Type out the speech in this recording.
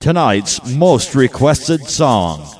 Tonight's most requested song.